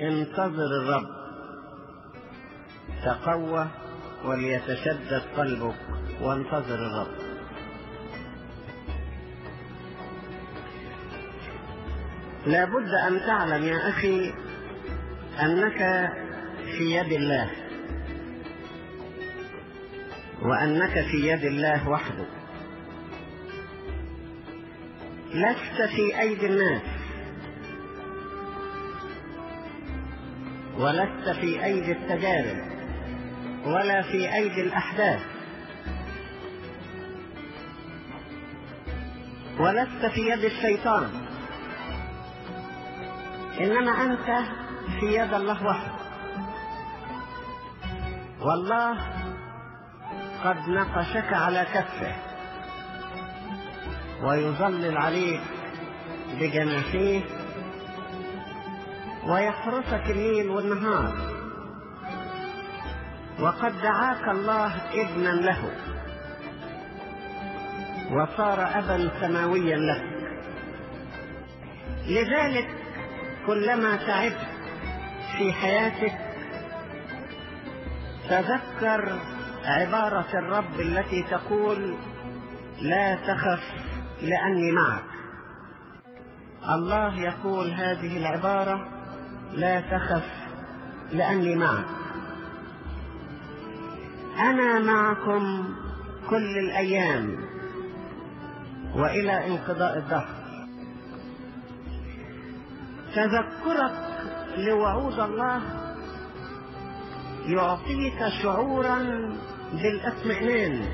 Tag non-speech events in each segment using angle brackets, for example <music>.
انتظر الرب. تقوى وليتشدد قلبك وانتظر الرب. لابد أن تعلم يا أخي أنك في يد الله. وأنك في يد الله وحده. لست في أيدي الناس. ولست في أيدي التجارب ولا في أيدي الأحداث. ولست في يد الشيطان. إنما أنت في يد الله وحده. والله قد نقشك على كفه ويظلل عليك بجناحيه ويحرسك الليل والنهار وقد دعاك الله ابنا له. وصار أبا سماويا لك لذلك كلما تعبت في حياتك تذكر عبارة الرب التي تقول لا تخف لأني معك. الله يقول هذه العبارة لا تخف لأني معك. أنا معكم كل الأيام وإلى انقضاء الدهر. تذكرك لوعود الله يعطيك شعورا بالاطمئنان.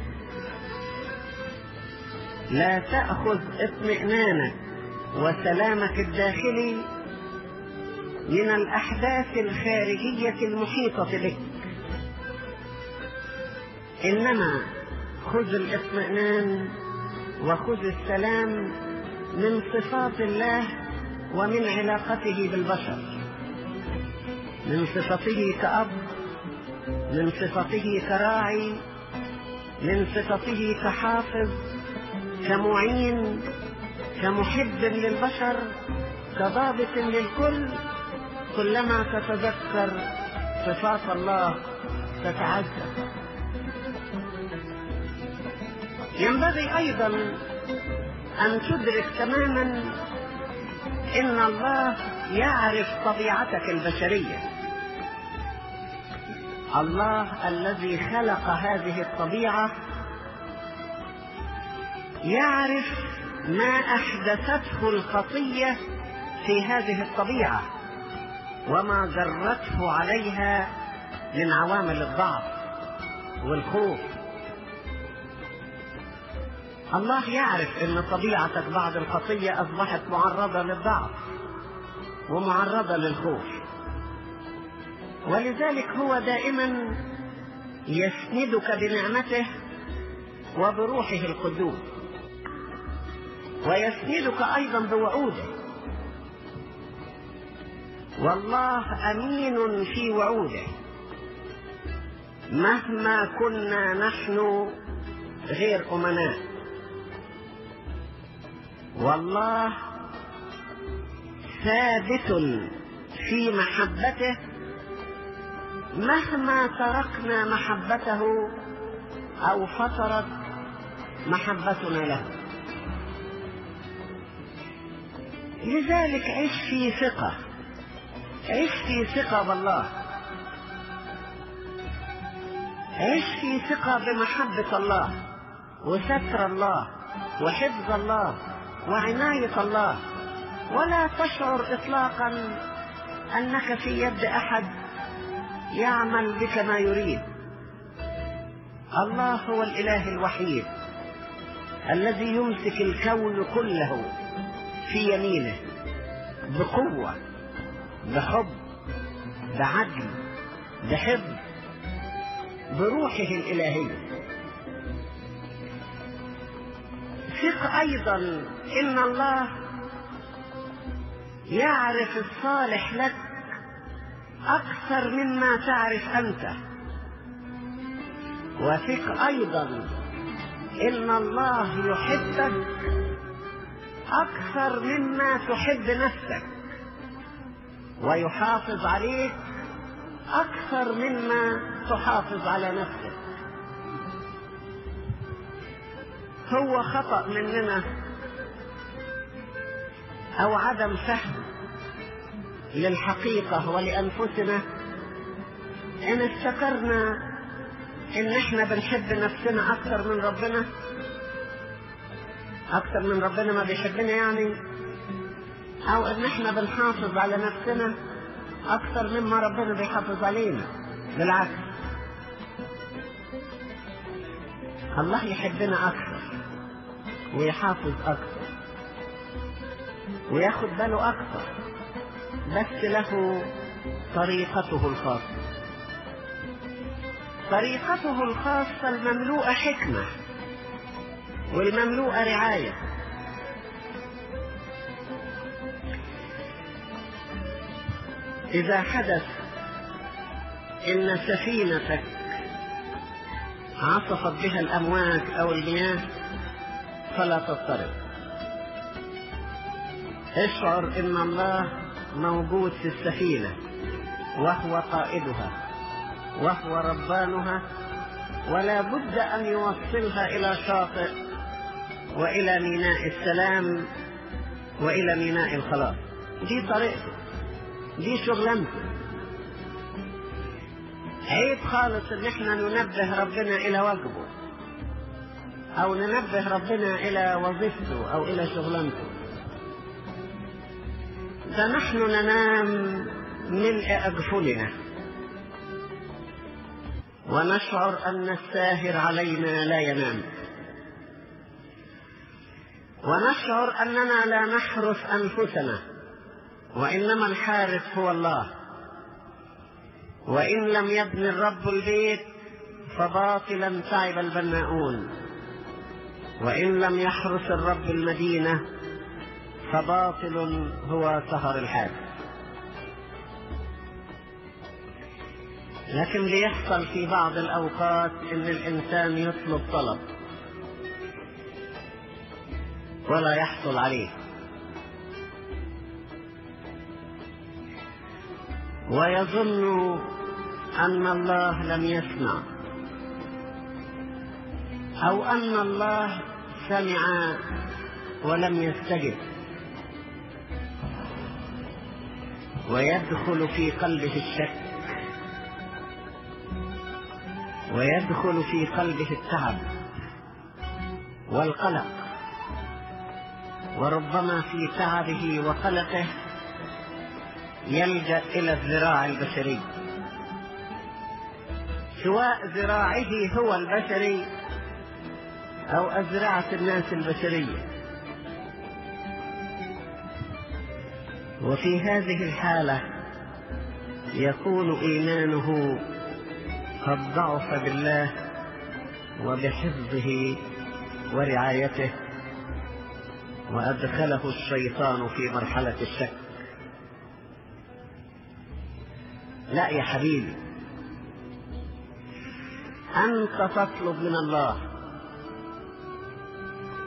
لا تأخذ اطمئنانك وسلامك الداخلي من الأحداث الخارجية المحيطة بك إنما خذ الاطمئنان وخذ السلام من صفات الله ومن علاقته بالبشر. من صفته كأب من صفته كراعي من صفته كحافظ كمعين كمحب للبشر كضابط للكل كلما تتذكر صفات الله تتعزز ينبغي أيضا أن تدرك تماما إن الله يعرف طبيعتك البشرية. الله الذي خلق هذه الطبيعة يعرف ما أحدثته الخطية في هذه الطبيعة. وما جرته عليها من عوامل الضعف والخوف. الله يعرف إن طبيعتك بعد الخطية أصبحت معرضة للضعف ومعرضة للخوف. ولذلك هو دائما يسندك بنعمته وبروحه القدوس ويسندك أيضا بوعوده. والله أمين في وعوده. مهما كنا نحن غير أمناء. والله ثابت في محبته. مهما تركنا محبته أو فترت محبتنا له. لذلك عش في ثقة. عش في ثقة بالله؟ عش في ثقة بمحبة الله؟ وستر الله وحفظ الله وعناية الله. ولا تشعر اطلاقا أنك في يد أحد يعمل بك ما يريد. الله هو الإله الوحيد الذي يمسك الكون كله في يمينه بقوة. بحب بعدل بحفظ بروحه الإلهية. ثق أيضا إن الله يعرف الصالح لك أكثر مما تعرف أنت. وثق أيضا إن الله يحبك أكثر مما تحب نفسك. ويحافظ عليك أكثر مما تحافظ على نفسك. هو خطأ مننا أو عدم فهم للحقيقة ولأنفسنا. إن افتكرنا إن إحنا بنحب نفسنا أكثر من ربنا أكثر من ربنا ما بيحبنا يعني أو إن إحنا بنحافظ على نفسنا أكثر مما ربنا بيحافظ علينا. بالعكس. الله يحبنا أكثر ويحافظ أكثر وياخد باله أكثر بس له طريقته الخاصة. طريقته الخاصة المملوءة حكمة والمملوءة رعاية. إذا حدث إن سفينتك عصفت بها الأمواج أو المياه فلا تضطرب. اشعر إن الله موجود في السفينة وهو قائدها وهو ربانها ولا بد أن يوصلها إلى شاطئ وإلى ميناء السلام وإلى ميناء الخلاص. دي طريقته دي شغلانته عيب خالص إن إحنا ننبه ربنا إلى واجبه أو ننبه ربنا إلى وظيفته أو إلى شغلانته. ده نحن ننام ملء اجفلنا ونشعر أن الساهر علينا لا ينام. ونشعر أننا لا نحرس أنفسنا. وإنما الحارس هو الله. وإن لم يبني الرب البيت فباطلا تعب البناؤون. وإن لم يحرس الرب المدينة فباطل هو سهر الحارس لكن بيحصل في بعض الأوقات إن الإنسان يطلب طلب ولا يحصل عليه. ويظن أن الله لم يسمع أو أن الله سمع ولم يستجب ويدخل في قلبه الشك ويدخل في قلبه التعب والقلق وربما في تعبه وقلقه يلجأ إلى الذراع البشري. سواء ذراعه هو البشري أو اذرعه الناس البشرية. وفي هذه الحالة يكون إيمانه قد ضعف بالله وبحفظه ورعايته وأدخله الشيطان في مرحلة الشك. لا يا حبيبي. أنت تطلب من الله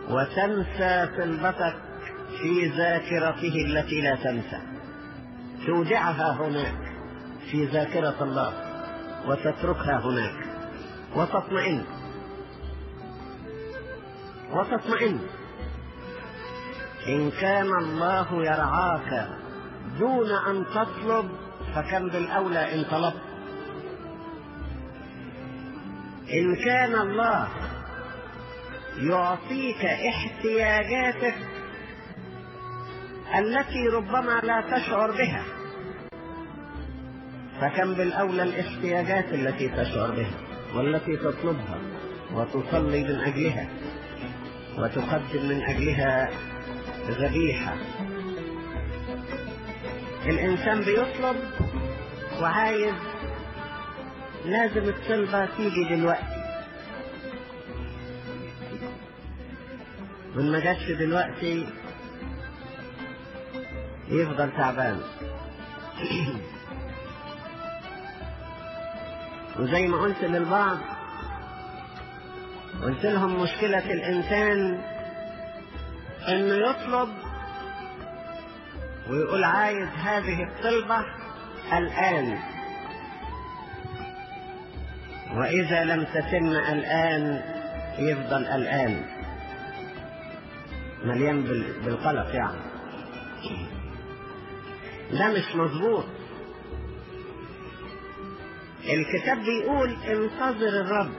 وتنسى طلبتك في ذاكرته التي لا تنسى. تودعها هناك في ذاكرة الله وتتركها هناك وتطمئن. وتطمئن. إن كان الله يرعاك دون أن تطلب فكم بالأولى إن طلبت؟ إن كان الله يعطيك احتياجاتك التي ربما لا تشعر بها. فكم بالأولى الاحتياجات التي تشعر بها والتي تطلبها وتصلي من أجلها وتقدم من أجلها ذبيحة الإنسان بيطلب وعايز لازم الطلبة تيجي دلوقتي. وإن ما جاتش دلوقتي يفضل تعبان. <clears throat> وزي ما قلت للبعض قلت لهم مشكلة الإنسان إنه يطلب ويقول عايز هذه الطلبة الآن. وإذا لم تتم الآن يفضل الآن. مليان بالقلق يعني. ده مش مظبوط. الكتاب بيقول انتظر الرب.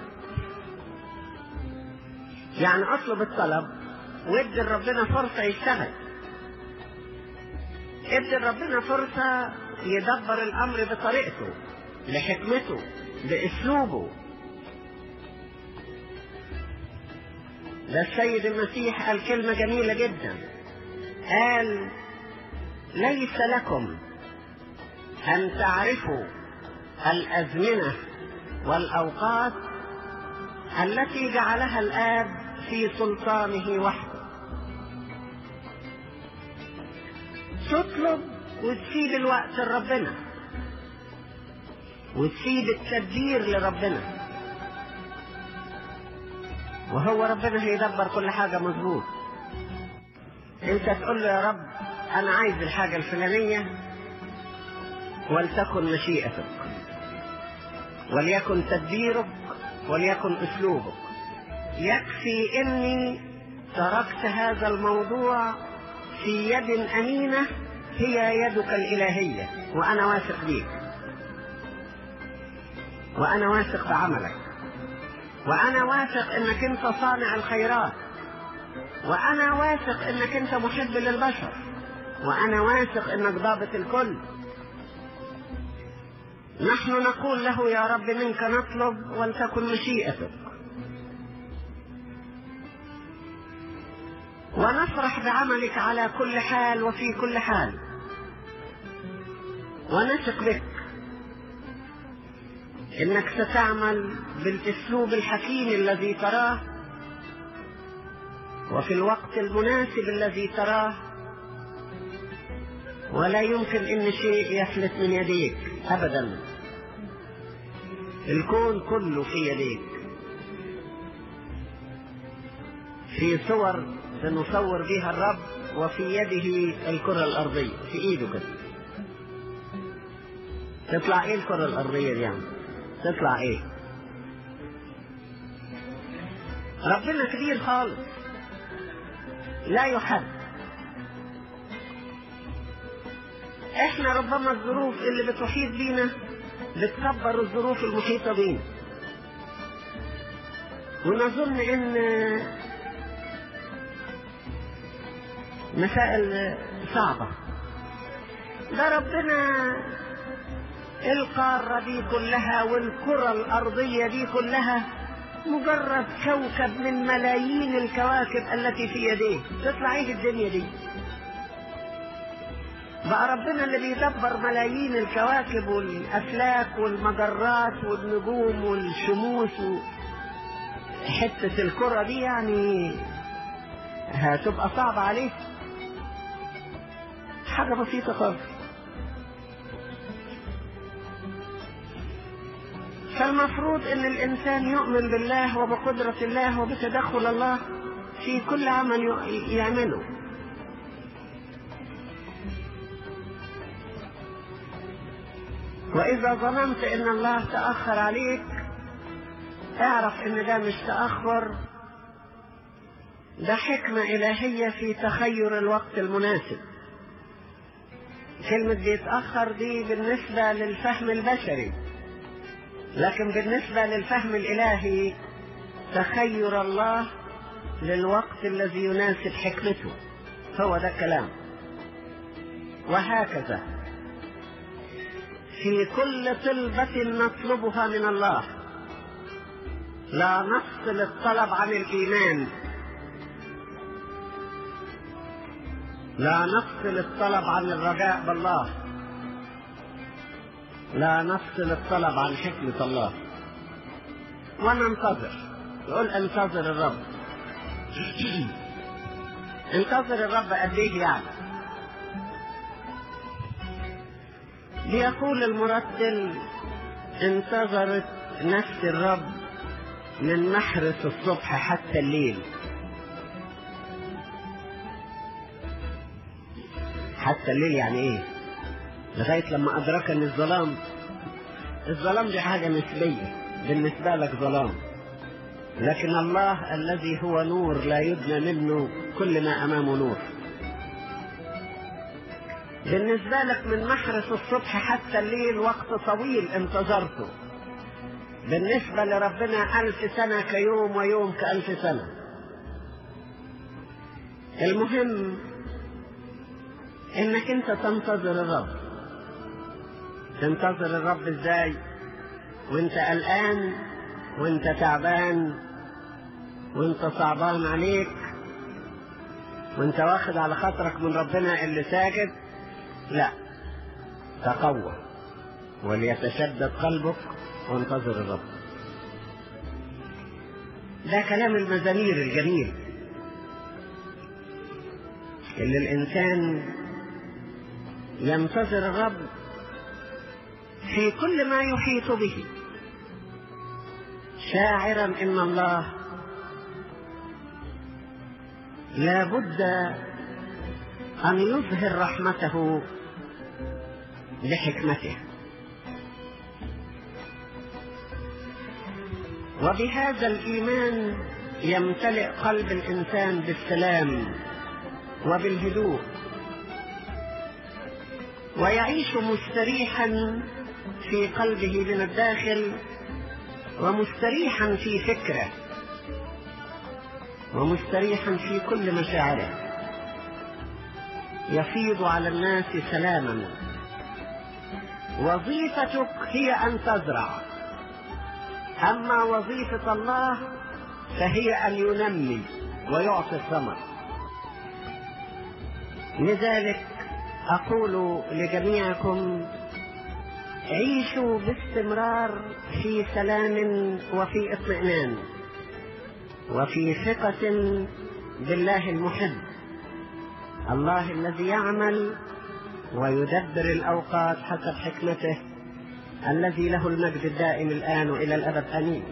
يعني اطلب الطلب وادي لربنا فرصة يشتغل. ادي لربنا فرصة يدبر الأمر بطريقته لحكمته باسلوبه ده السيد المسيح قال كلمة جميلة جدا. قال ليس لكم أن تعرفوا الأزمنة والأوقات التي جعلها الآب في سلطانه وحده. تطلب وتسيب الوقت لربنا. وتسيب التدبير لربنا. وهو ربنا هيدبر كل حاجة مظبوط. انت تقول له يا رب أنا عايز الحاجة الفلانية ولتكن مشيئتك. وليكن تدبيرك وليكن أسلوبك. يكفي إني تركت هذا الموضوع في يد أمينة هي يدك الإلهية وأنا واثق بيك. وأنا واثق بعملك. وأنا واثق إنك أنت صانع الخيرات. وأنا واثق إنك أنت محب للبشر. وأنا واثق إنك ضابط الكل. نحن نقول له يا رب منك نطلب ولتكن مشيئتك. ونفرح بعملك على كل حال وفي كل حال. ونثق بك. إنك ستعمل بالأسلوب الحكيم الذي تراه وفي الوقت المناسب الذي تراه ولا يمكن إن شيء يفلت من يديك ابدا. الكون كله في يديك. في صور سنصور بها الرب وفي يده الكرة الأرضية في إيده كده. تطلع إيه الكرة الأرضية دي يعني تطلع إيه؟ ربنا كبير خالص. لا يحد. إحنا ربما الظروف اللي بتحيط بينا بتكبر الظروف المحيطة بينا. ونظن إن مسائل صعبة. ده ربنا القارة دي كلها والكرة الأرضية دي كلها مجرد كوكب من ملايين الكواكب التي في يديه. تطلع إيه الدنيا دي؟ بقى ربنا اللي بيدبر ملايين الكواكب والأفلاك والمجرات والنجوم والشموس و... حتة الكرة دي يعني هتبقى صعبة عليه حاجة بسيطة خالص. فالمفروض إن الإنسان يؤمن بالله وبقدرة الله وبتدخل الله في كل عمل يعمله. وإذا ظننت إن الله تأخر عليك اعرف إن ده مش تأخر. ده حكمة إلهية في تخير الوقت المناسب. كلمة بيتأخر دي بالنسبة للفهم البشري. لكن بالنسبة للفهم الإلهي تخير الله للوقت الذي يناسب حكمته. هو ده الكلام. وهكذا. في كل طلبة نطلبها من الله. لا نفصل الطلب عن الإيمان. لا نفصل الطلب عن الرجاء بالله. لا نفصل الطلب عن حكمة الله. وننتظر. يقول انتظر الرب. <clears throat> انتظر الرب قد إيه يعني؟ بيقول المرتل انتظرت نفس الرب من محرس الصبح حتى الليل. حتى الليل يعني إيه؟ لغاية لما أدركني الظلام. الظلام دي حاجة نسبية. بالنسبة لك ظلام. لكن الله الذي هو نور لا يدنى منه كل ما أمامه نور. بالنسبة لك من محرس الصبح حتى الليل وقت طويل انتظرته. بالنسبة لربنا ألف سنة كيوم ويوم كألف سنة. المهم إنك أنت تنتظر الرب. تنتظر الرب إزاي؟ وأنت قلقان وأنت تعبان وأنت صعبان عليك وأنت واخد على خاطرك من ربنا اللي ساجد؟ لا. تقوى وليتشدد قلبك وانتظر الرب. ده كلام المزامير الجميل. اللي الإنسان ينتظر الرب في كل ما يحيط به. شاعرا إن الله لا بد أن يظهر رحمته بحكمته. وبهذا الإيمان يمتلئ قلب الإنسان بالسلام وبالهدوء. ويعيش مستريحا في قلبه من الداخل ومستريحا في فكره ومستريحا في كل مشاعره. يفيض على الناس سلاما. وظيفتك هي أن تزرع. أما وظيفة الله فهي أن ينمي ويعطي الثمر لذلك أقول لجميعكم عيشوا باستمرار في سلام وفي اطمئنان وفي ثقة بالله المحب. الله الذي يعمل ويدبر الأوقات حسب حكمته الذي له المجد الدائم الآن وإلى الأبد. آمين.